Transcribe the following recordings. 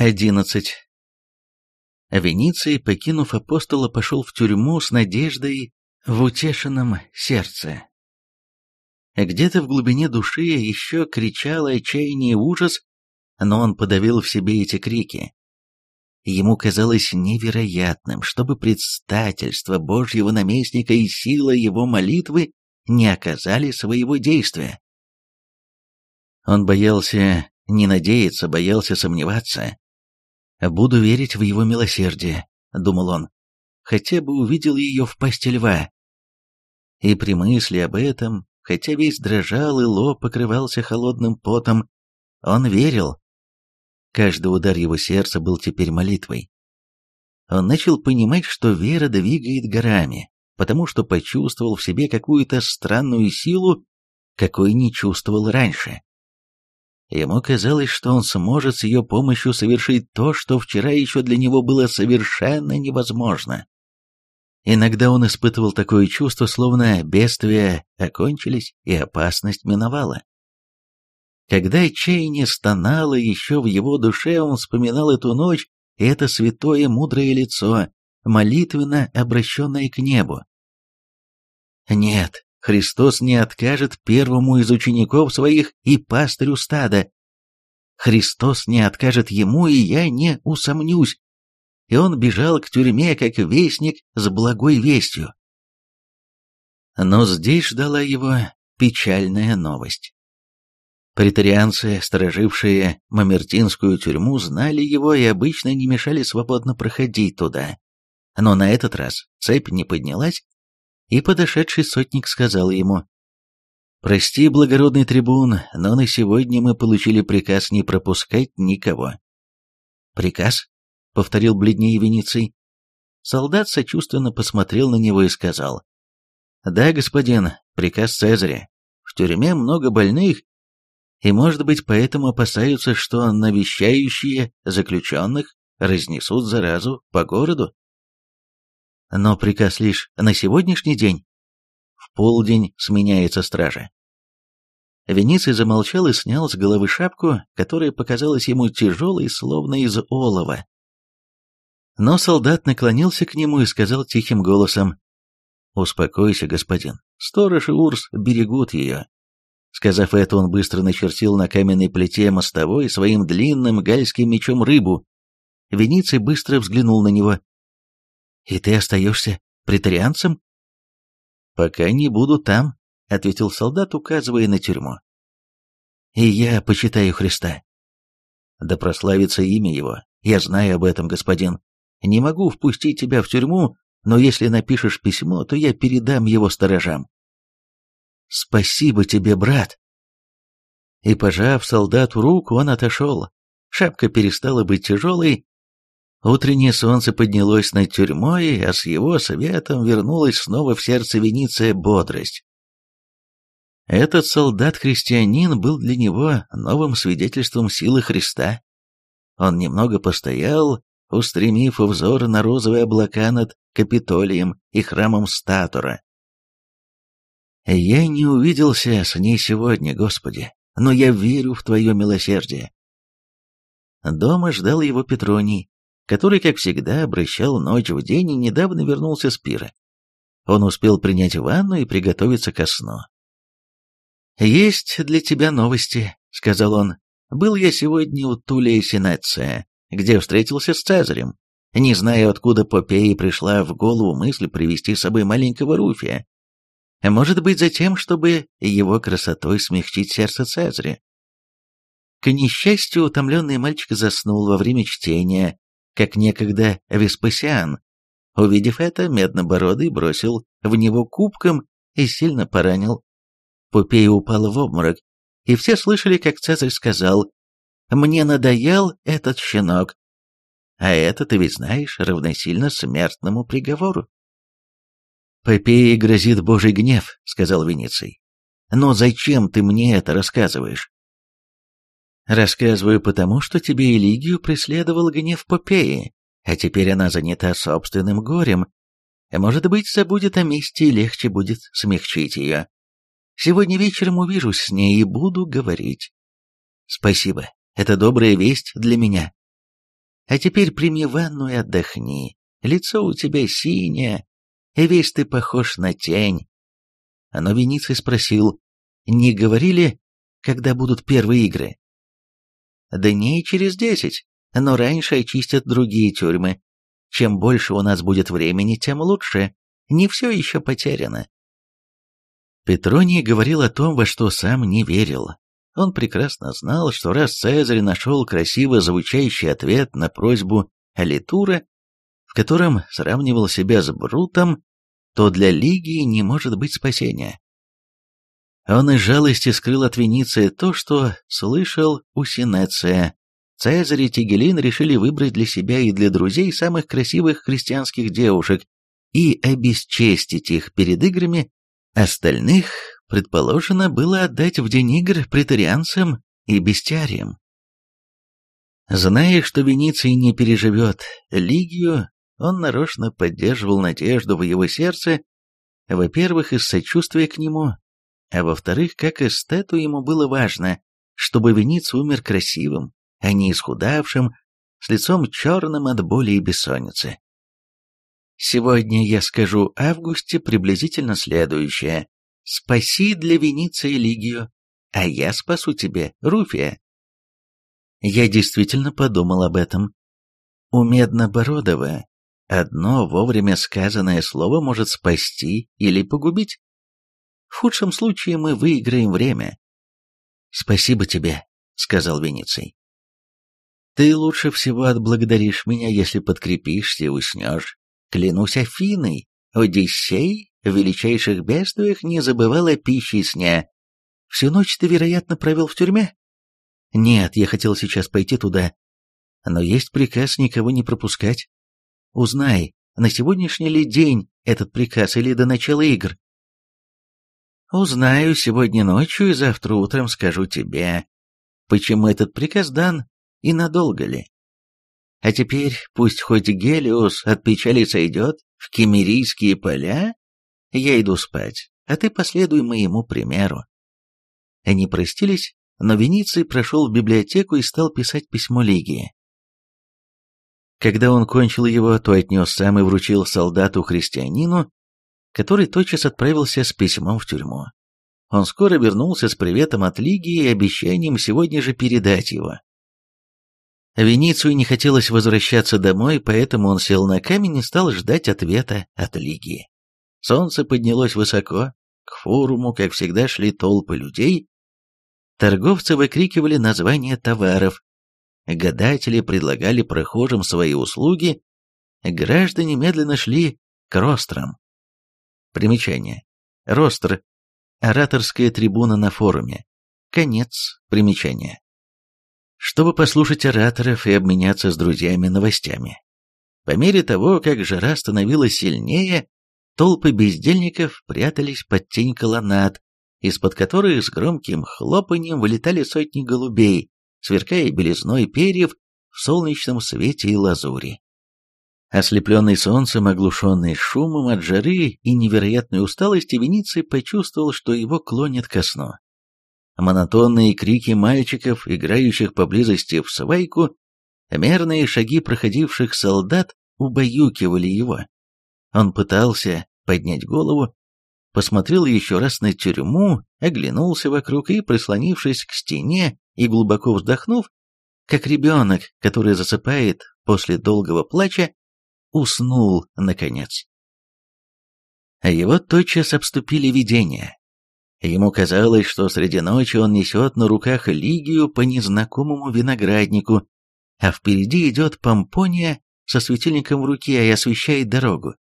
11. Вениций, покинув апостола, пошел в тюрьму с надеждой в утешенном сердце. Где-то в глубине души еще кричало отчаяние и ужас, но он подавил в себе эти крики. Ему казалось невероятным, чтобы предстательство Божьего наместника и сила его молитвы не оказали своего действия. Он боялся не надеяться, боялся сомневаться, «Буду верить в его милосердие», — думал он, — «хотя бы увидел ее в пасти льва». И при мысли об этом, хотя весь дрожал и лоб покрывался холодным потом, он верил. Каждый удар его сердца был теперь молитвой. Он начал понимать, что вера двигает горами, потому что почувствовал в себе какую-то странную силу, какой не чувствовал раньше. Ему казалось, что он сможет с ее помощью совершить то, что вчера еще для него было совершенно невозможно. Иногда он испытывал такое чувство, словно бедствия окончились и опасность миновала. Когда отчаяние стонало еще в его душе, он вспоминал эту ночь и это святое мудрое лицо, молитвенно обращенное к небу. Нет, Христос не откажет первому из учеников своих и пастырю стада. Христос не откажет ему, и я не усомнюсь. И он бежал к тюрьме, как вестник с благой вестью. Но здесь ждала его печальная новость. Претарианцы, сторожившие Мамертинскую тюрьму, знали его и обычно не мешали свободно проходить туда. Но на этот раз цепь не поднялась, и подошедший сотник сказал ему, «Прости, благородный трибун, но на сегодня мы получили приказ не пропускать никого». «Приказ?» — повторил бледнее Вениций. Солдат сочувственно посмотрел на него и сказал, «Да, господин, приказ Цезаря. В тюрьме много больных, и, может быть, поэтому опасаются, что навещающие заключенных разнесут заразу по городу. Но приказ лишь на сегодняшний день. В полдень сменяется стража. Вениций замолчал и снял с головы шапку, которая показалась ему тяжелой, словно из олова. Но солдат наклонился к нему и сказал тихим голосом, «Успокойся, господин, сторож и Урс берегут ее». Сказав это, он быстро начертил на каменной плите мостовой своим длинным гальским мечом рыбу. Вениций быстро взглянул на него. «И ты остаешься претарианцем?» «Пока не буду там», — ответил солдат, указывая на тюрьму. «И я почитаю Христа». «Да прославится имя его. Я знаю об этом, господин. Не могу впустить тебя в тюрьму, но если напишешь письмо, то я передам его сторожам». «Спасибо тебе, брат!» И, пожав солдату руку, он отошел. Шапка перестала быть тяжелой, Утреннее солнце поднялось над тюрьмой, а с его светом вернулась снова в сердце Вениция бодрость. Этот солдат-христианин был для него новым свидетельством силы Христа. Он немного постоял, устремив взор на розовые облака над Капитолием и храмом Статура. «Я не увиделся с ней сегодня, Господи, но я верю в Твое милосердие». Дома ждал его Петроний, который, как всегда, обращал ночь в день и недавно вернулся с пира. Он успел принять ванну и приготовиться ко сну. «Есть для тебя новости», — сказал он. «Был я сегодня у Тулия Синеция, где встретился с Цезарем. Не знаю, откуда Попеи пришла в голову мысль привести с собой маленького Руфия. Может быть, за тем, чтобы его красотой смягчить сердце Цезаря. К несчастью, утомленный мальчик заснул во время чтения, как некогда Веспасиан. Увидев это, Меднобородый бросил в него кубком и сильно поранил. Пупея упала в обморок, и все слышали, как Цезарь сказал «Мне надоел этот щенок». А это, ты ведь знаешь, равносильно смертному приговору. «Попее грозит божий гнев», — сказал Вениций. «Но зачем ты мне это рассказываешь?» Рассказываю потому, что тебе Элигию преследовал гнев Попеи, а теперь она занята собственным горем. Может быть, забудет о мести и легче будет смягчить ее. Сегодня вечером увижусь с ней и буду говорить. Спасибо, это добрая весть для меня. А теперь прими ванну и отдохни. Лицо у тебя синее, и весь ты похож на тень. Но Вениций спросил, не говорили, когда будут первые игры? Дней через десять, но раньше очистят другие тюрьмы. Чем больше у нас будет времени, тем лучше. Не все еще потеряно. Петроний говорил о том, во что сам не верил. Он прекрасно знал, что раз Цезарь нашел красиво звучащий ответ на просьбу Алитура, в котором сравнивал себя с Брутом, то для Лигии не может быть спасения. Он из жалости скрыл от Вениции то, что слышал у Синеция. Цезарь и Тигелин решили выбрать для себя и для друзей самых красивых христианских девушек и обесчестить их перед играми, остальных предположено было отдать в день игр претарианцам и бестиариям. Зная, что Вениций не переживет Лигию, он нарочно поддерживал надежду в его сердце, во-первых, из сочувствия к нему, а во-вторых, как эстету ему было важно, чтобы Вениций умер красивым, а не исхудавшим, с лицом черным от боли и бессонницы. Сегодня я скажу Августе приблизительно следующее. «Спаси для Вениции Лигию, а я спасу тебе, Руфия». Я действительно подумал об этом. У Меднобородова одно вовремя сказанное слово может спасти или погубить. В худшем случае мы выиграем время. «Спасибо тебе», — сказал Вениций. «Ты лучше всего отблагодаришь меня, если подкрепишься и уснешь. Клянусь Афиной, Одиссей в величайших бедствиях не забывал о пище и сне. Всю ночь ты, вероятно, провел в тюрьме?» «Нет, я хотел сейчас пойти туда. Но есть приказ никого не пропускать. Узнай, на сегодняшний ли день этот приказ или до начала игр?» Узнаю сегодня ночью и завтра утром скажу тебе, почему этот приказ дан и надолго ли. А теперь пусть хоть Гелиос от печали сойдет в кемерийские поля, я иду спать, а ты последуй моему примеру. Они простились, но Вениций прошел в библиотеку и стал писать письмо Лигии. Когда он кончил его, то отнес сам и вручил солдату-христианину который тотчас отправился с письмом в тюрьму. Он скоро вернулся с приветом от Лиги и обещанием сегодня же передать его. Веницию не хотелось возвращаться домой, поэтому он сел на камень и стал ждать ответа от Лигии. Солнце поднялось высоко, к форуму, как всегда, шли толпы людей. Торговцы выкрикивали названия товаров, гадатели предлагали прохожим свои услуги, граждане медленно шли к рострам. Примечание. Ростр. Ораторская трибуна на форуме. Конец примечания. Чтобы послушать ораторов и обменяться с друзьями новостями. По мере того, как жара становилась сильнее, толпы бездельников прятались под тень колоннад, из-под которых с громким хлопаньем вылетали сотни голубей, сверкая белизной перьев в солнечном свете и лазури. Ослепленный солнцем, оглушенный шумом от жары и невероятной усталости, Вениций почувствовал, что его клонит ко сну. Монотонные крики мальчиков, играющих поблизости в свайку, мерные шаги проходивших солдат убаюкивали его. Он пытался поднять голову, посмотрел еще раз на тюрьму, оглянулся вокруг и, прислонившись к стене и глубоко вздохнув, как ребенок, который засыпает после долгого плача, уснул, наконец. А его тотчас обступили видения. Ему казалось, что среди ночи он несет на руках Лигию по незнакомому винограднику, а впереди идет Помпония со светильником в руке и освещает дорогу.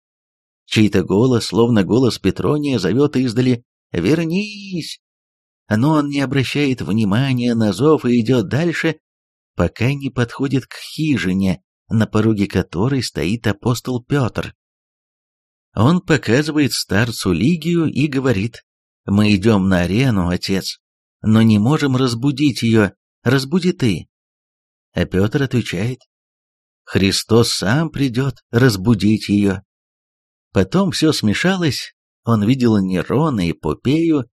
Чей-то голос, словно голос Петрония, зовет издали «Вернись!» Но он не обращает внимания на зов и идет дальше, пока не подходит к хижине, на пороге которой стоит апостол Петр. Он показывает старцу Лигию и говорит, «Мы идем на арену, отец, но не можем разбудить ее, разбуди ты». А Петр отвечает, «Христос сам придет разбудить ее». Потом все смешалось, он видел Нерона и Попею,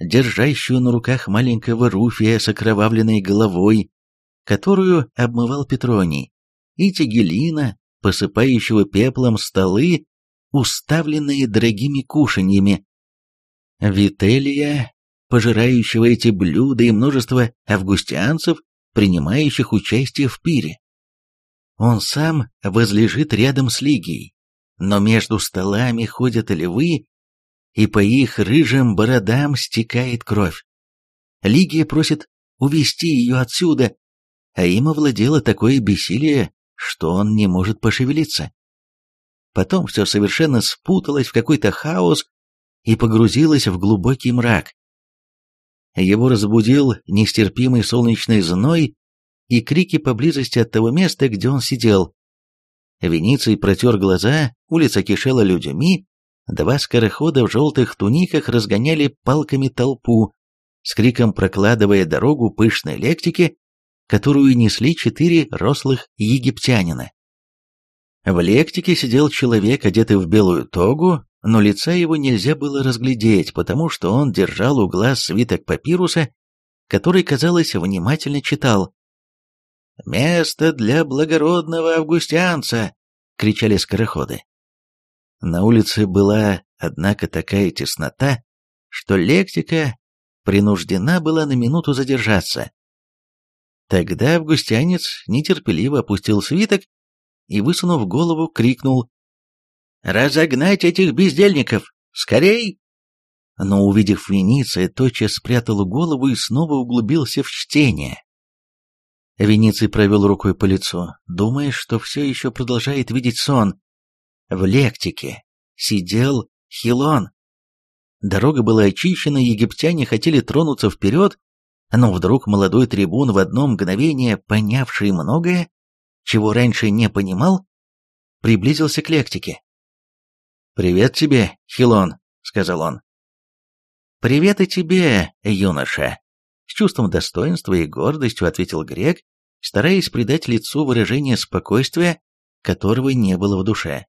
держащую на руках маленького Руфия с окровавленной головой, которую обмывал Петроний и Тигелина, посыпающего пеплом столы, уставленные дорогими кушаньями. Вителия, пожирающего эти блюда, и множество августианцев, принимающих участие в пире. Он сам возлежит рядом с Лигией, но между столами ходят львы, и по их рыжим бородам стекает кровь. Лигия просит увести ее отсюда, а им овладело такое бессилие, что он не может пошевелиться. Потом все совершенно спуталось в какой-то хаос и погрузилось в глубокий мрак. Его разбудил нестерпимый солнечный зной и крики поблизости от того места, где он сидел. Вениций протер глаза, улица кишела людьми, два скорохода в желтых туниках разгоняли палками толпу, с криком прокладывая дорогу пышной лектике, которую несли четыре рослых египтянина. В лектике сидел человек, одетый в белую тогу, но лица его нельзя было разглядеть, потому что он держал у глаз свиток папируса, который, казалось, внимательно читал. «Место для благородного августианца!» — кричали скороходы. На улице была, однако, такая теснота, что лектика принуждена была на минуту задержаться. Тогда августянец нетерпеливо опустил свиток и, высунув голову, крикнул «Разогнать этих бездельников! Скорей!» Но, увидев Вениция, тотчас спрятал голову и снова углубился в чтение. Вениций провел рукой по лицу, думая, что все еще продолжает видеть сон. В лектике сидел Хилон. Дорога была очищена, египтяне хотели тронуться вперед, но вдруг молодой трибун в одно мгновение, понявший многое, чего раньше не понимал, приблизился к лектике. «Привет тебе, Хилон», — сказал он. «Привет и тебе, юноша», — с чувством достоинства и гордостью ответил грек, стараясь придать лицу выражение спокойствия, которого не было в душе.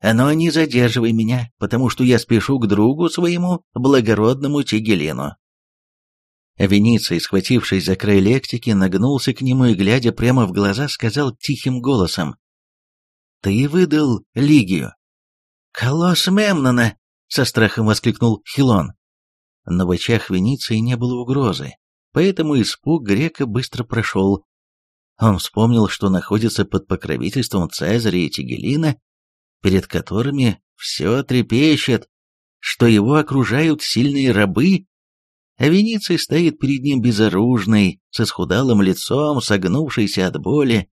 «Но не задерживай меня, потому что я спешу к другу своему, благородному Тигелину». Вениций, схватившись за край лектики, нагнулся к нему и, глядя прямо в глаза, сказал тихим голосом. «Ты выдал Лигию». «Колосс Мемнона!» — со страхом воскликнул Хилон. Но в очах Вениции не было угрозы, поэтому испуг грека быстро прошел. Он вспомнил, что находится под покровительством Цезаря и Тигелина, перед которыми все трепещет, что его окружают сильные рабы, а Вениций стоит перед ним безоружный, с исхудалым лицом, согнувшийся от боли.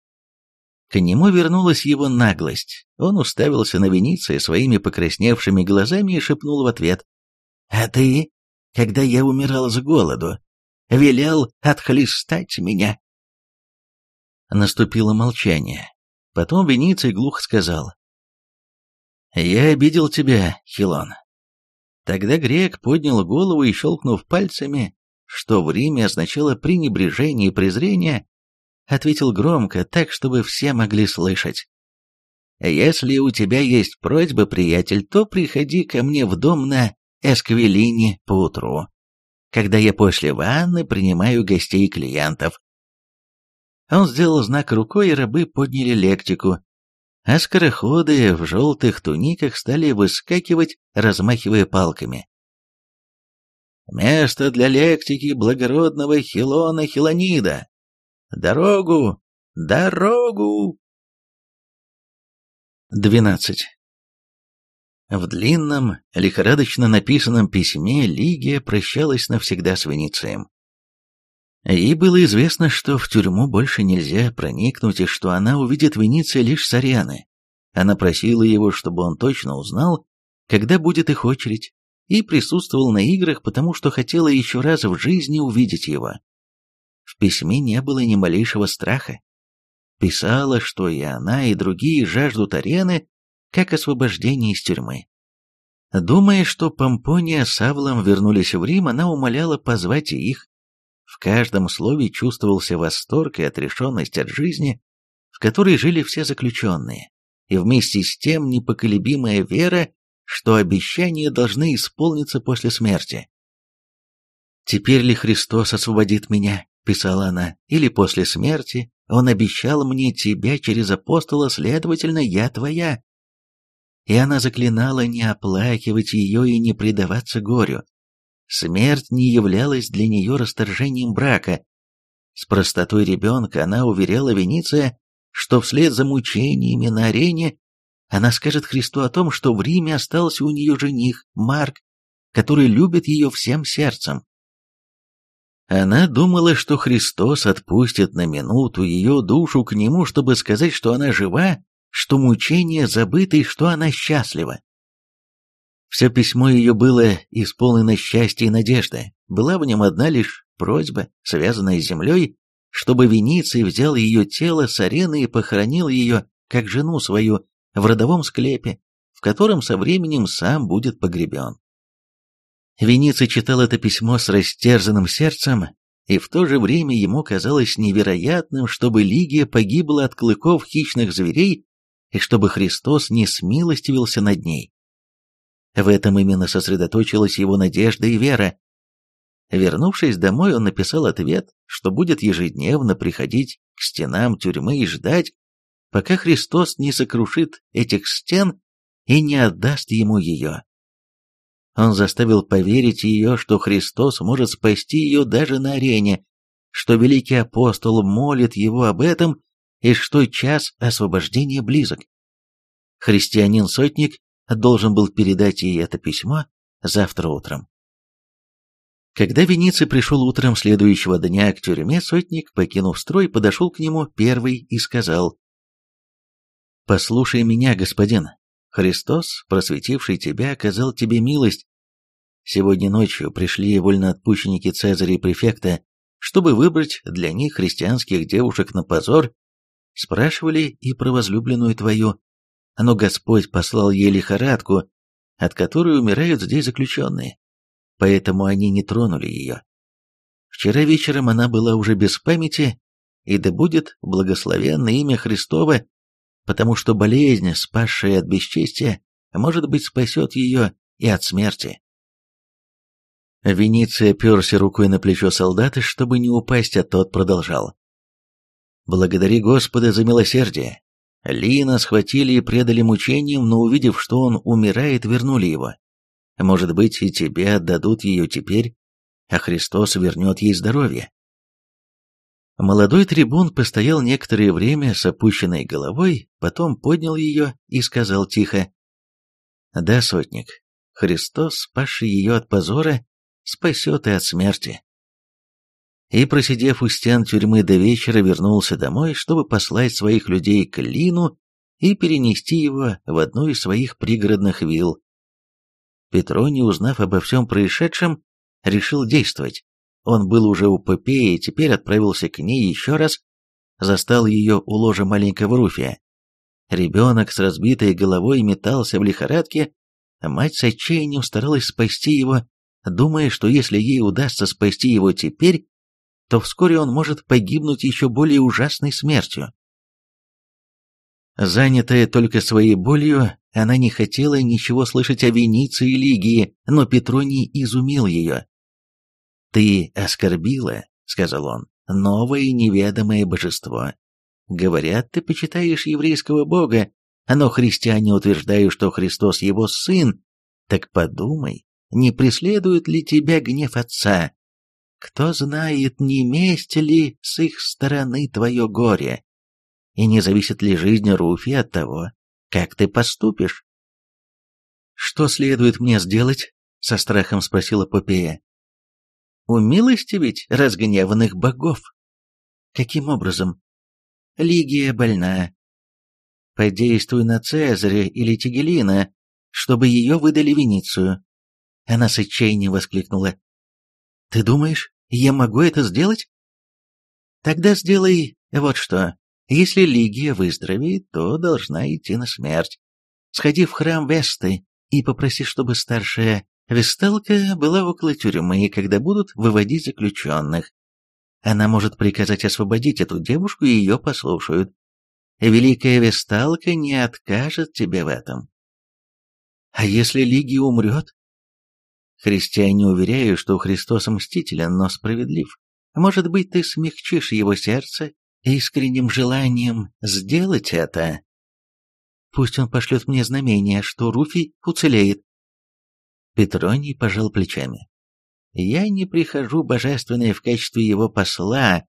К нему вернулась его наглость. Он уставился на Вениция своими покрасневшими глазами и шепнул в ответ. «А ты, когда я умирал с голоду, велел отхлестать меня?» Наступило молчание. Потом Вениций глухо сказал. «Я обидел тебя, Хилон. Тогда грек поднял голову и, щелкнув пальцами, что в Риме означало пренебрежение и презрение, ответил громко, так, чтобы все могли слышать. «Если у тебя есть просьба, приятель, то приходи ко мне в дом на Эсквилине поутру, когда я после ванны принимаю гостей и клиентов». Он сделал знак рукой, и рабы подняли лектику, а скороходы в желтых туниках стали выскакивать, размахивая палками. «Место для лектики благородного Хилона Хилонида! Дорогу! Дорогу!» 12. В длинном, лихорадочно написанном письме Лигия прощалась навсегда с Веницием. Ей было известно, что в тюрьму больше нельзя проникнуть и что она увидит Вениция лишь с Арианы. Она просила его, чтобы он точно узнал, когда будет их очередь, и присутствовал на играх, потому что хотела еще раз в жизни увидеть его. В письме не было ни малейшего страха. Писала, что и она, и другие жаждут арены, как освобождения из тюрьмы. Думая, что Помпония с Авлом вернулись в Рим, она умоляла позвать их в каждом слове чувствовался восторг и отрешенность от жизни, в которой жили все заключенные, и вместе с тем непоколебимая вера, что обещания должны исполниться после смерти. «Теперь ли Христос освободит меня, — писала она, — «или после смерти. Он обещал мне тебя через апостола, следовательно, я твоя». И она заклинала не оплакивать ее и не предаваться горю. Смерть не являлась для нее расторжением брака. С простотой ребенка она уверяла Вениция, что вслед за мучениями на арене она скажет Христу о том, что в Риме остался у нее жених, Марк, который любит ее всем сердцем. Она думала, что Христос отпустит на минуту ее душу к нему, чтобы сказать, что она жива, что мучение забыто и что она счастлива. Все письмо ее было исполнено счастья и надежды. Была в нем одна лишь просьба, связанная с землей, чтобы Вениций взял ее тело с арены и похоронил ее, как жену свою, в родовом склепе, в котором со временем сам будет погребен. Вениций читал это письмо с растерзанным сердцем, и в то же время ему казалось невероятным, чтобы Лигия погибла от клыков хищных зверей и чтобы Христос не смилостивился над ней. В этом именно сосредоточилась его надежда и вера. Вернувшись домой, он написал ответ, что будет ежедневно приходить к стенам тюрьмы и ждать, пока Христос не сокрушит этих стен и не отдаст ему ее. Он заставил поверить ее, что Христос может спасти ее даже на арене, что великий апостол молит его об этом и что час освобождения близок. Христианин-сотник должен был передать ей это письмо завтра утром. Когда Вениций пришел утром следующего дня к тюрьме, сотник, покинув строй, подошел к нему первый и сказал, «Послушай меня, господин, Христос, просветивший тебя, оказал тебе милость. Сегодня ночью пришли вольноотпущенники Цезаря и префекта, чтобы выбрать для них христианских девушек на позор, спрашивали и про возлюбленную твою, но Господь послал ей лихорадку, от которой умирают здесь заключенные, поэтому они не тронули ее. Вчера вечером она была уже без памяти, и да будет благословенно имя Христово, потому что болезнь, спасшая от бесчестия, может быть, спасет ее и от смерти. Венеция оперся рукой на плечо солдата, чтобы не упасть, а тот продолжал. «Благодари Господа за милосердие. Лина схватили и предали мучениям, но увидев, что он умирает, вернули его. Может быть, и тебе отдадут ее теперь, а Христос вернет ей здоровье. Молодой трибун постоял некоторое время с опущенной головой, потом поднял ее и сказал тихо, «Да, сотник, Христос, спасший ее от позора, спасет и от смерти» и, просидев у стен тюрьмы до вечера, вернулся домой, чтобы послать своих людей к Лину и перенести его в одну из своих пригородных вилл. Петроний, узнав обо всем происшедшем, решил действовать. Он был уже у Попеи и теперь отправился к ней еще раз, застал ее у ложа маленького Руфия. Ребенок с разбитой головой метался в лихорадке, а мать с отчаянием старалась спасти его, думая, что если ей удастся спасти его теперь, то вскоре он может погибнуть еще более ужасной смертью. Занятая только своей болью, она не хотела ничего слышать о Венеции и Лигии, но Петроний изумил ее. «Ты оскорбила», — сказал он, — «новое неведомое божество. Говорят, ты почитаешь еврейского бога, но христиане утверждают, что Христос его сын. Так подумай, не преследует ли тебя гнев отца, кто знает, не месть ли с их стороны твое горе, и не зависит ли жизнь Руфи от того, как ты поступишь. «Что следует мне сделать?» — со страхом спросила Попея. «Умилостивить разгневанных богов». «Каким образом?» «Лигия больна. Подействуй на Цезаря или Тигелина, чтобы ее выдали Веницию». Она с отчаянием воскликнула. «Ты думаешь, я могу это сделать? Тогда сделай вот что. Если Лигия выздоровеет, то должна идти на смерть. Сходи в храм Весты и попроси, чтобы старшая Весталка была около тюрьмы, когда будут выводить заключенных. Она может приказать освободить эту девушку, и ее послушают. Великая Весталка не откажет тебе в этом. А если Лигия умрет, Христиане уверяют, что Христос мстителен, но справедлив. Может быть, ты смягчишь его сердце искренним желанием сделать это? Пусть он пошлет мне знамение, что Руфий уцелеет. Петроний пожал плечами. Я не прихожу божественное в качестве его посла,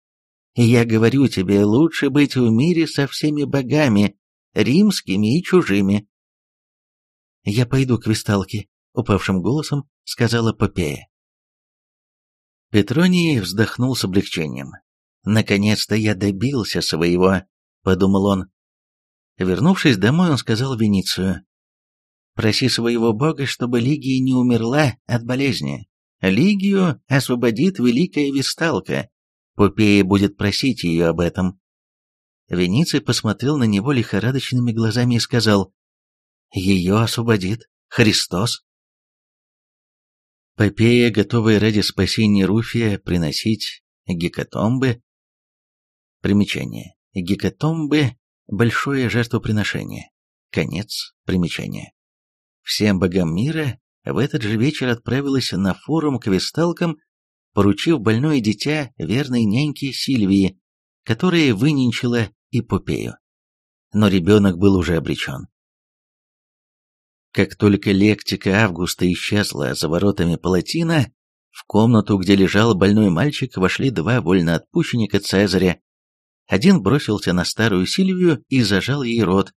я говорю тебе, лучше быть в мире со всеми богами, римскими и чужими. Я пойду к висталке, упавшим голосом сказала Попея. Петроний вздохнул с облегчением. «Наконец-то я добился своего», — подумал он. Вернувшись домой, он сказал Веницию. «Проси своего бога, чтобы Лигия не умерла от болезни. Лигию освободит великая Висталка. Попея будет просить ее об этом». Вениций посмотрел на него лихорадочными глазами и сказал, «Ее освободит Христос». Попея, готовая ради спасения Руфия приносить гекатомбы. Примечание. Гекатомбы – большое жертвоприношение. Конец примечания. Всем богам мира в этот же вечер отправилась на форум к весталкам, поручив больное дитя верной няньке Сильвии, которая выненчила эпопею. Но ребенок был уже обречен. Как только лектика Августа исчезла за воротами палатина, в комнату, где лежал больной мальчик, вошли два вольноотпущенника Цезаря. Один бросился на старую Сильвию и зажал ей рот.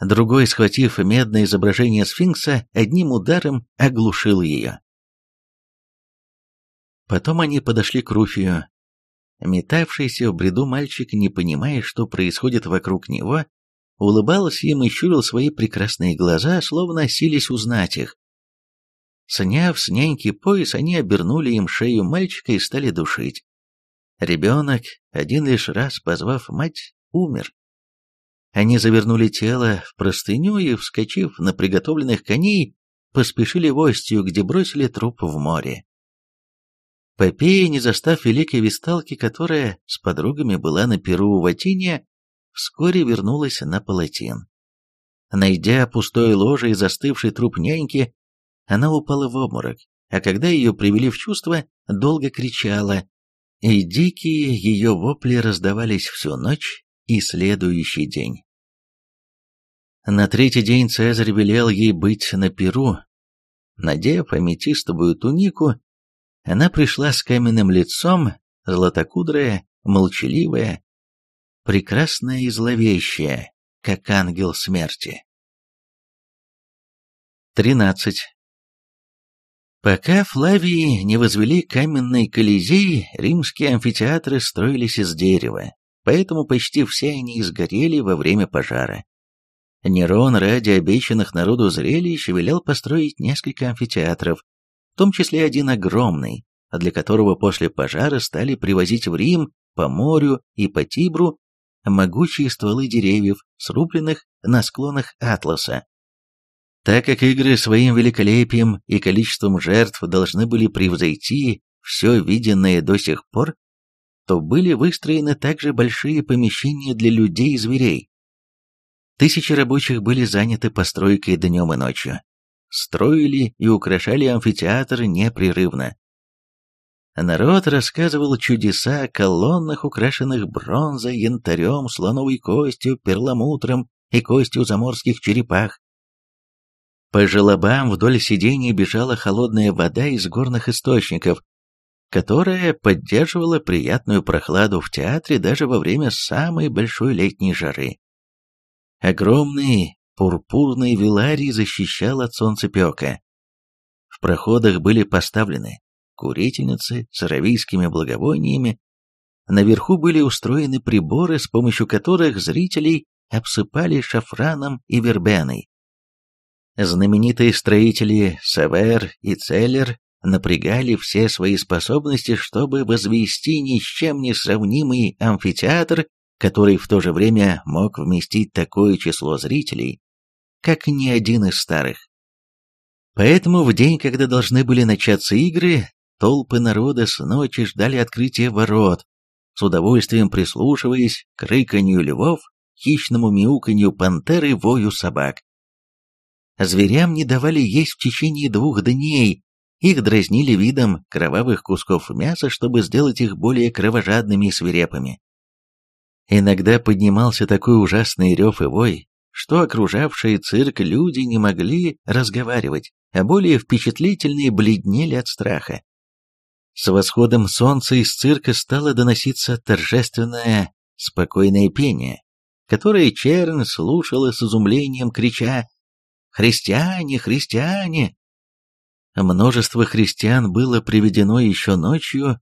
Другой, схватив медное изображение сфинкса, одним ударом оглушил ее. Потом они подошли к Руфию. Метавшийся в бреду мальчик, не понимая, что происходит вокруг него, улыбался им и щурил свои прекрасные глаза, словно сились узнать их. Сняв с няньки пояс, они обернули им шею мальчика и стали душить. Ребенок, один лишь раз позвав мать, умер. Они завернули тело в простыню и, вскочив на приготовленных коней, поспешили в Остию, где бросили труп в море. Попея, не застав великой висталки, которая с подругами была на перу в Атине, вскоре вернулась на палатин. Найдя пустое ложе и застывший труп няньки, она упала в обморок, а когда ее привели в чувство, долго кричала, и дикие ее вопли раздавались всю ночь и следующий день. На третий день Цезарь велел ей быть на перу. Надев аметистовую тунику, она пришла с каменным лицом, златокудрая, молчаливая, прекрасная и зловещая, как ангел смерти. 13. Пока Флавии не возвели каменный колизей, римские амфитеатры строились из дерева, поэтому почти все они изгорели во время пожара. Нерон ради обещанных народу зрелищ велел построить несколько амфитеатров, в том числе один огромный, для которого после пожара стали привозить в Рим по морю и по Тибру могучие стволы деревьев, срубленных на склонах Атласа. Так как игры своим великолепием и количеством жертв должны были превзойти все виденное до сих пор, то были выстроены также большие помещения для людей и зверей. Тысячи рабочих были заняты постройкой днем и ночью. Строили и украшали амфитеатр непрерывно. Народ рассказывал чудеса о колоннах, украшенных бронзой, янтарем, слоновой костью, перламутром и костью заморских черепах. По желобам вдоль сидений бежала холодная вода из горных источников, которая поддерживала приятную прохладу в театре даже во время самой большой летней жары. Огромный пурпурный виларий защищал от солнцепека. В проходах были поставлены курительницы с аравийскими благовониями, наверху были устроены приборы, с помощью которых зрителей обсыпали шафраном и вербеной. Знаменитые строители Савер и Целлер напрягали все свои способности, чтобы возвести ни с чем не сравнимый амфитеатр, который в то же время мог вместить такое число зрителей, как ни один из старых. Поэтому в день, когда должны были начаться игры, Толпы народа с ночи ждали открытия ворот, с удовольствием прислушиваясь к рыканью львов, хищному мяуканью пантеры, вою собак. Зверям не давали есть в течение двух дней, Их дразнили видом кровавых кусков мяса, чтобы сделать их более кровожадными и свирепыми. Иногда поднимался такой ужасный рев и вой, что окружавшие цирк люди не могли разговаривать, а более впечатлительные бледнели от страха. С восходом солнца из цирка стало доноситься торжественное, спокойное пение, которое Черн слушала с изумлением, крича «Христиане! Христиане!». Множество христиан было приведено еще ночью,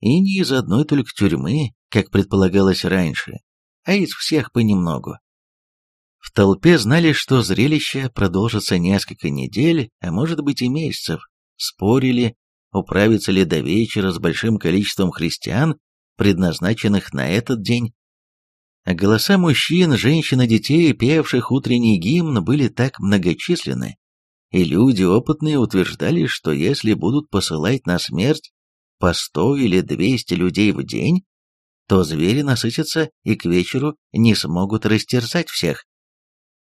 и не из одной только тюрьмы, как предполагалось раньше, а из всех понемногу. В толпе знали, что зрелище продолжится несколько недель, а может быть и месяцев, спорили, управиться ли до вечера с большим количеством христиан, предназначенных на этот день. Голоса мужчин, женщин и детей, певших утренний гимн, были так многочисленны, и люди опытные утверждали, что если будут посылать на смерть по сто или двести людей в день, то звери насытятся и к вечеру не смогут растерзать всех.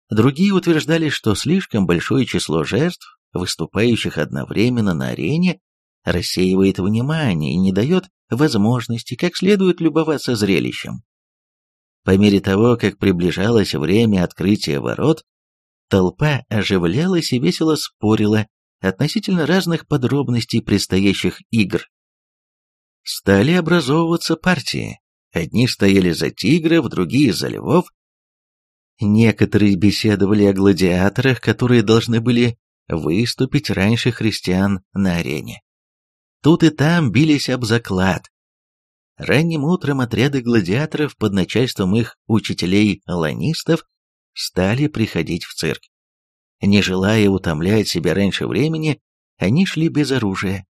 Другие утверждали, что слишком большое число жертв, выступающих одновременно на арене, рассеивает внимание и не дает возможности как следует любоваться зрелищем. По мере того, как приближалось время открытия ворот, толпа оживлялась и весело спорила относительно разных подробностей предстоящих игр. Стали образовываться партии. Одни стояли за тигров, другие за львов. Некоторые беседовали о гладиаторах, которые должны были выступить раньше христиан на арене. Тут и там бились об заклад. Ранним утром отряды гладиаторов под начальством их учителей-ланистов стали приходить в цирк. Не желая утомлять себя раньше времени, они шли без оружия,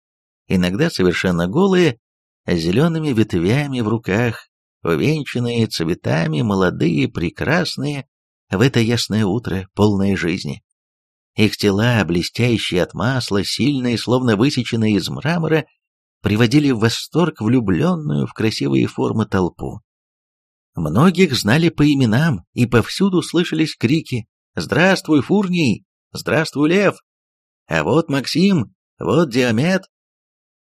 иногда совершенно голые, зелеными ветвями в руках, увенчанные цветами, молодые, прекрасные, в это ясное утро, полное жизни. Их тела, блестящие от масла, сильные, словно высеченные из мрамора, приводили в восторг влюбленную в красивые формы толпу. Многих знали по именам, и повсюду слышались крики «Здравствуй, Фурний! Здравствуй, Лев! А вот Максим! Вот Диамет!»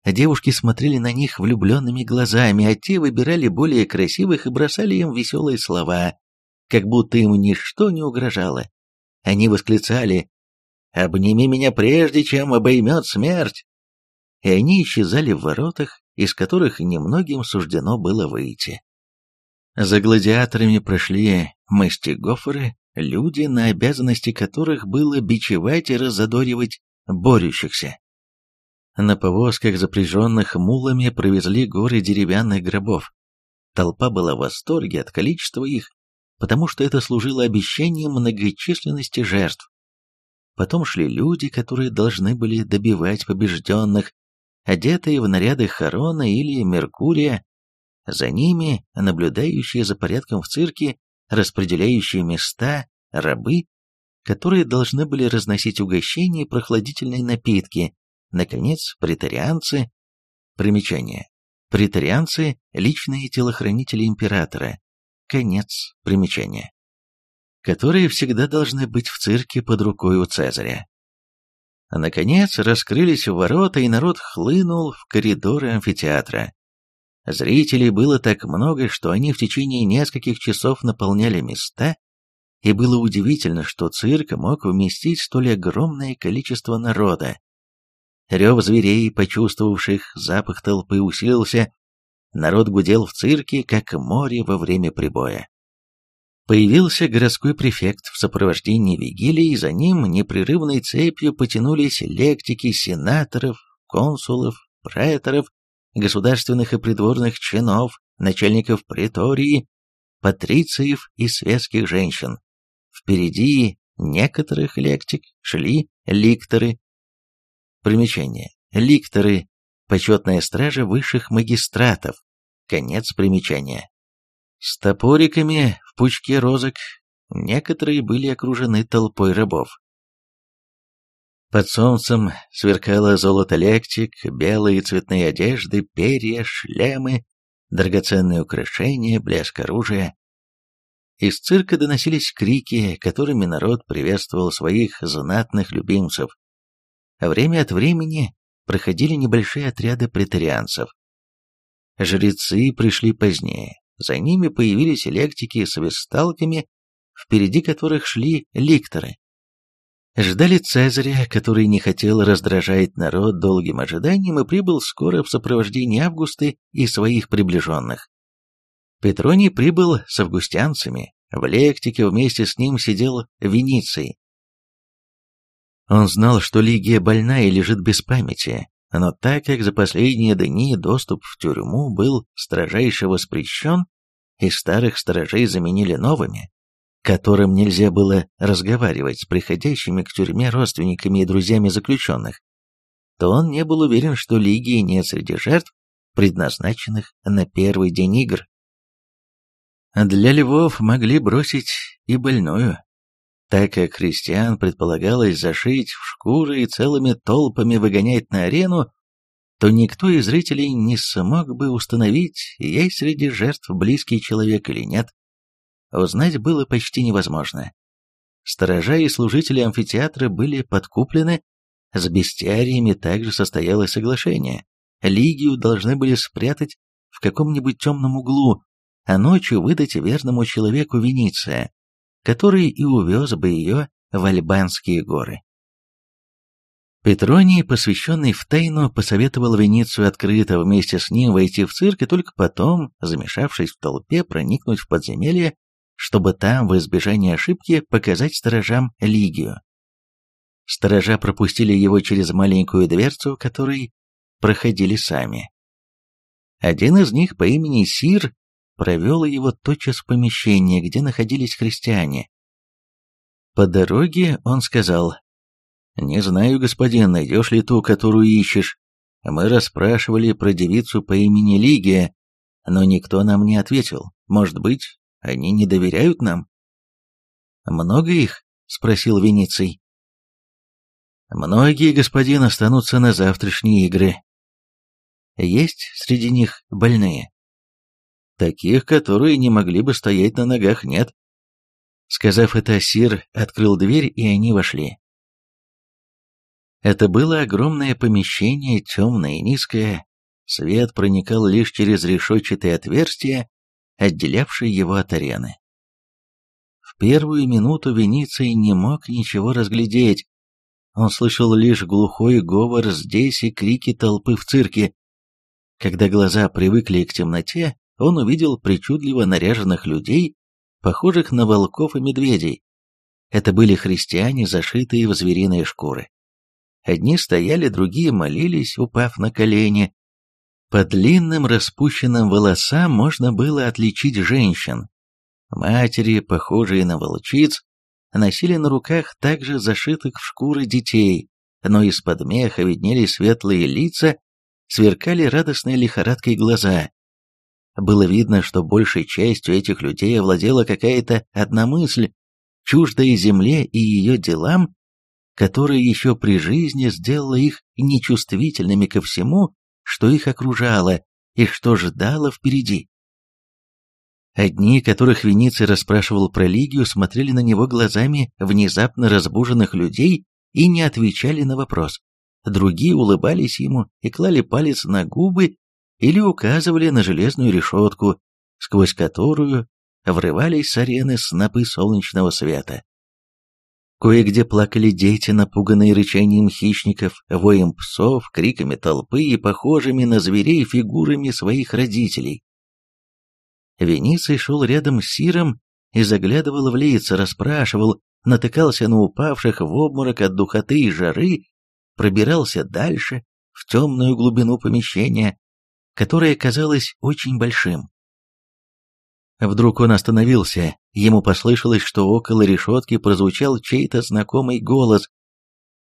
Девушки смотрели на них влюбленными глазами, а те выбирали более красивых и бросали им веселые слова, как будто им ничто не угрожало. Они восклицали Обними меня прежде, чем обоймет смерть!» И они исчезали в воротах, из которых немногим суждено было выйти. За гладиаторами прошли мастигофоры, люди, на обязанности которых было бичевать и разодоривать борющихся. На повозках, запряженных мулами, провезли горы деревянных гробов. Толпа была в восторге от количества их, потому что это служило обещанием многочисленности жертв. Потом шли люди, которые должны были добивать побежденных, одетые в наряды Харона или Меркурия. За ними, наблюдающие за порядком в цирке, распределяющие места, рабы, которые должны были разносить угощения и прохладительные напитки, наконец, претарианцы. Примечание. Претарианцы – личные телохранители императора. Конец примечания которые всегда должны быть в цирке под рукой у Цезаря. А наконец раскрылись ворота, и народ хлынул в коридоры амфитеатра. Зрителей было так много, что они в течение нескольких часов наполняли места, и было удивительно, что цирк мог вместить столь огромное количество народа. Рев зверей, почувствовавших запах толпы, усилился, народ гудел в цирке, как море во время прибоя. Появился городской префект в сопровождении Вигилии, и за ним непрерывной цепью потянулись лектики сенаторов, консулов, преторов, государственных и придворных чинов, начальников претории, патрициев и светских женщин. Впереди некоторых лектик шли ликторы. Примечание. Ликторы – почетная стража высших магистратов. Конец примечания. С топориками в пучке розок некоторые были окружены толпой рабов. Под солнцем сверкало золото лектик, белые цветные одежды, перья, шлемы, драгоценные украшения, блеск оружия. Из цирка доносились крики, которыми народ приветствовал своих знатных любимцев. время от времени проходили небольшие отряды претарианцев. Жрецы пришли позднее, за ними появились лектики с весталками, впереди которых шли ликторы. Ждали Цезаря, который не хотел раздражать народ долгим ожиданием и прибыл скоро в сопровождении Августы и своих приближенных. Петроний прибыл с августянцами, в лектике вместе с ним сидел Вениций. Он знал, что Лигия больна и лежит без памяти, но так как за последние дни доступ в тюрьму был строжайше воспрещен, и старых сторожей заменили новыми, которым нельзя было разговаривать с приходящими к тюрьме родственниками и друзьями заключенных, то он не был уверен, что Лигии нет среди жертв, предназначенных на первый день игр. Для львов могли бросить и больную, так как христиан предполагалось зашить в шкуры и целыми толпами выгонять на арену, то никто из зрителей не смог бы установить, есть среди жертв близкий человек или нет узнать было почти невозможно. Сторожа и служители амфитеатра были подкуплены, с бестиариями также состоялось соглашение. Лигию должны были спрятать в каком-нибудь темном углу, а ночью выдать верному человеку Венеция, который и увез бы ее в Альбанские горы. Петроний, посвященный в тайну, посоветовал Веницию открыто вместе с ним войти в цирк и только потом, замешавшись в толпе, проникнуть в подземелье чтобы там, в избежание ошибки, показать сторожам Лигию. Сторожа пропустили его через маленькую дверцу, которой проходили сами. Один из них по имени Сир провел его тотчас в помещение, где находились христиане. По дороге он сказал, «Не знаю, господин, найдешь ли ту, которую ищешь. Мы расспрашивали про девицу по имени Лигия, но никто нам не ответил. Может быть, они не доверяют нам?» «Много их?» — спросил Вениций. «Многие, господин, останутся на завтрашние игры. Есть среди них больные?» «Таких, которые не могли бы стоять на ногах, нет». Сказав это, Сир открыл дверь, и они вошли. Это было огромное помещение, темное и низкое. Свет проникал лишь через решетчатые отверстия, отделявший его от арены. В первую минуту Вениций не мог ничего разглядеть. Он слышал лишь глухой говор здесь и крики толпы в цирке. Когда глаза привыкли к темноте, он увидел причудливо наряженных людей, похожих на волков и медведей. Это были христиане, зашитые в звериные шкуры. Одни стояли, другие молились, упав на колени, по длинным распущенным волосам можно было отличить женщин. Матери, похожие на волчиц, носили на руках также зашитых в шкуры детей, но из-под меха виднелись светлые лица, сверкали радостные лихорадкой глаза. Было видно, что большей частью этих людей овладела какая-то одна мысль, чуждая земле и ее делам, которая еще при жизни сделала их нечувствительными ко всему, что их окружало и что ждало впереди. Одни, которых Вениций расспрашивал про Лигию, смотрели на него глазами внезапно разбуженных людей и не отвечали на вопрос. Другие улыбались ему и клали палец на губы или указывали на железную решетку, сквозь которую врывались с арены снопы солнечного света. Кое-где плакали дети, напуганные рычанием хищников, воем псов, криками толпы и похожими на зверей фигурами своих родителей. Вениций шел рядом с Сиром и заглядывал в лица, расспрашивал, натыкался на упавших в обморок от духоты и жары, пробирался дальше, в темную глубину помещения, которое казалось очень большим. Вдруг он остановился, ему послышалось, что около решетки прозвучал чей-то знакомый голос.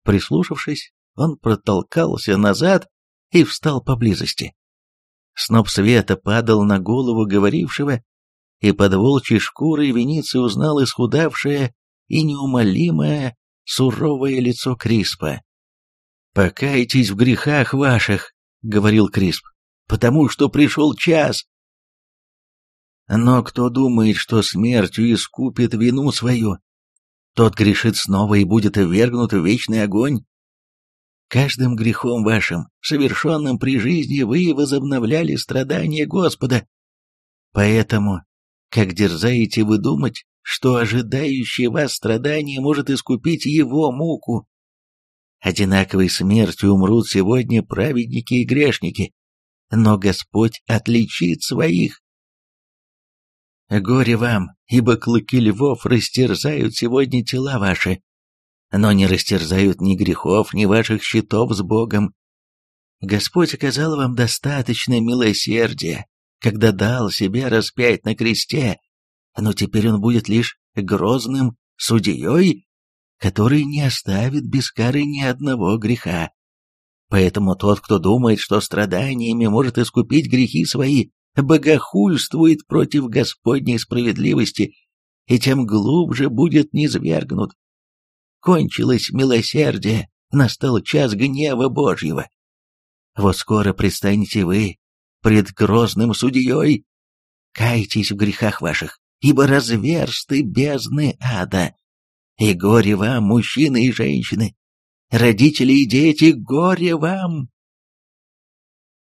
Прислушавшись, он протолкался назад и встал поблизости. Сноп света падал на голову говорившего, и под волчьей шкурой Вениций узнал исхудавшее и неумолимое суровое лицо Криспа. «Покайтесь в грехах ваших», — говорил Крисп, — «потому что пришел час, но кто думает, что смертью искупит вину свою, тот грешит снова и будет ввергнут в вечный огонь. Каждым грехом вашим, совершенным при жизни, вы возобновляли страдания Господа. Поэтому, как дерзаете вы думать, что ожидающее вас страдание может искупить его муку? Одинаковой смертью умрут сегодня праведники и грешники, но Господь отличит своих. Горе вам, ибо клыки львов растерзают сегодня тела ваши, но не растерзают ни грехов, ни ваших счетов с Богом. Господь оказал вам достаточно милосердия, когда дал себя распять на кресте, но теперь он будет лишь грозным судьей, который не оставит без кары ни одного греха. Поэтому тот, кто думает, что страданиями может искупить грехи свои, богохульствует против Господней справедливости и тем глубже будет низвергнут кончилось милосердие, настал час гнева Божьего. Вот скоро предстанете вы пред грозным судьей. Кайтесь в грехах ваших, ибо разверсты бездны ада. И горе вам, мужчины и женщины, родители и дети, горе вам!»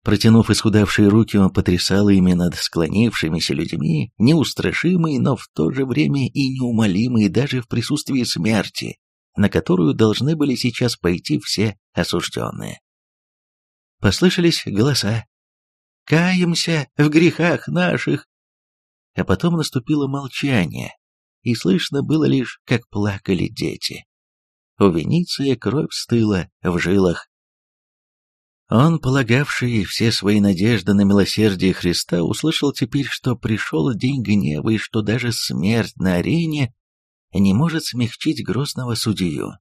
Протянув исхудавшие руки, он потрясал ими над склонившимися людьми, неустрашимый, но в то же время и неумолимый даже в присутствии смерти на которую должны были сейчас пойти все осужденные. Послышались голоса. «Каемся в грехах наших!» А потом наступило молчание, и слышно было лишь, как плакали дети. У Вениция кровь стыла в жилах. Он, полагавший все свои надежды на милосердие Христа, услышал теперь, что пришел день гнева и что даже смерть на арене не может смягчить грозного судью.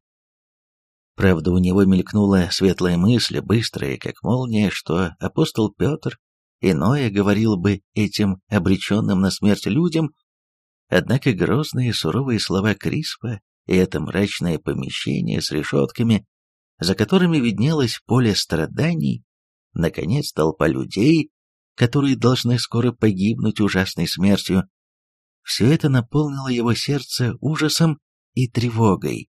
Правда, у него мелькнула светлая мысль, быстрая, как молния, что апостол Петр иное говорил бы этим обреченным на смерть людям, однако грозные суровые слова Криспа и это мрачное помещение с решетками, за которыми виднелось поле страданий, наконец толпа людей, которые должны скоро погибнуть ужасной смертью, все это наполнило его сердце ужасом и тревогой.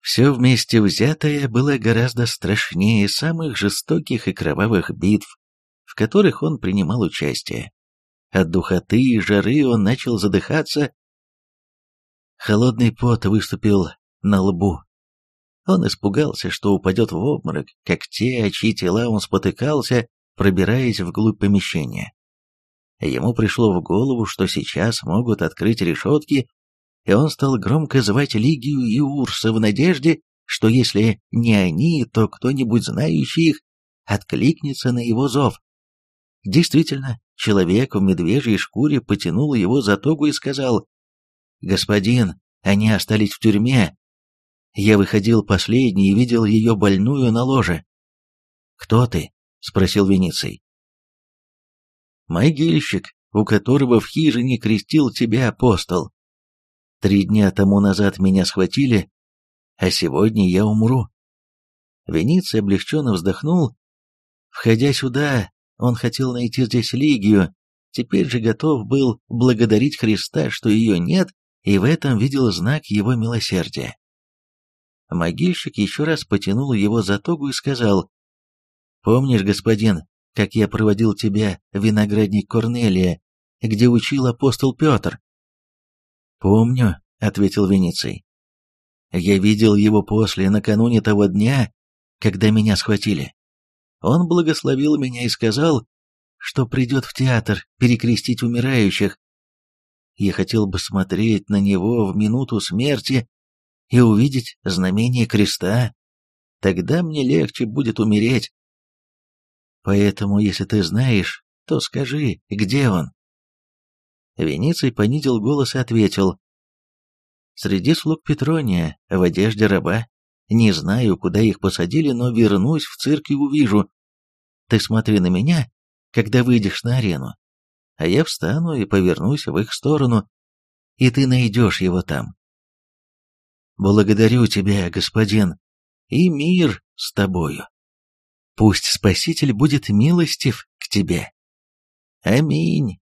Все вместе взятое было гораздо страшнее самых жестоких и кровавых битв, в которых он принимал участие. От духоты и жары он начал задыхаться. Холодный пот выступил на лбу. Он испугался, что упадет в обморок, как те, чьи тела он спотыкался, пробираясь вглубь помещения. Ему пришло в голову, что сейчас могут открыть решетки, и он стал громко звать Лигию и Урса в надежде, что если не они, то кто-нибудь знающий их откликнется на его зов. Действительно, человек в медвежьей шкуре потянул его за тогу и сказал, «Господин, они остались в тюрьме. Я выходил последний и видел ее больную на ложе». «Кто ты?» — спросил Вениций могильщик, у которого в хижине крестил тебя апостол. Три дня тому назад меня схватили, а сегодня я умру. Вениций облегченно вздохнул. Входя сюда, он хотел найти здесь Лигию, теперь же готов был благодарить Христа, что ее нет, и в этом видел знак его милосердия. Могильщик еще раз потянул его за тогу и сказал, «Помнишь, господин, как я проводил тебя в виноградник Корнелия, где учил апостол Петр». «Помню», — ответил Вениций. «Я видел его после, накануне того дня, когда меня схватили. Он благословил меня и сказал, что придет в театр перекрестить умирающих. Я хотел бы смотреть на него в минуту смерти и увидеть знамение креста. Тогда мне легче будет умереть, Поэтому, если ты знаешь, то скажи, где он?» Вениций понизил голос и ответил. «Среди слуг Петрония, в одежде раба. Не знаю, куда их посадили, но вернусь в цирк и увижу. Ты смотри на меня, когда выйдешь на арену, а я встану и повернусь в их сторону, и ты найдешь его там. Благодарю тебя, господин, и мир с тобою. Пусть Спаситель будет милостив к тебе. Аминь.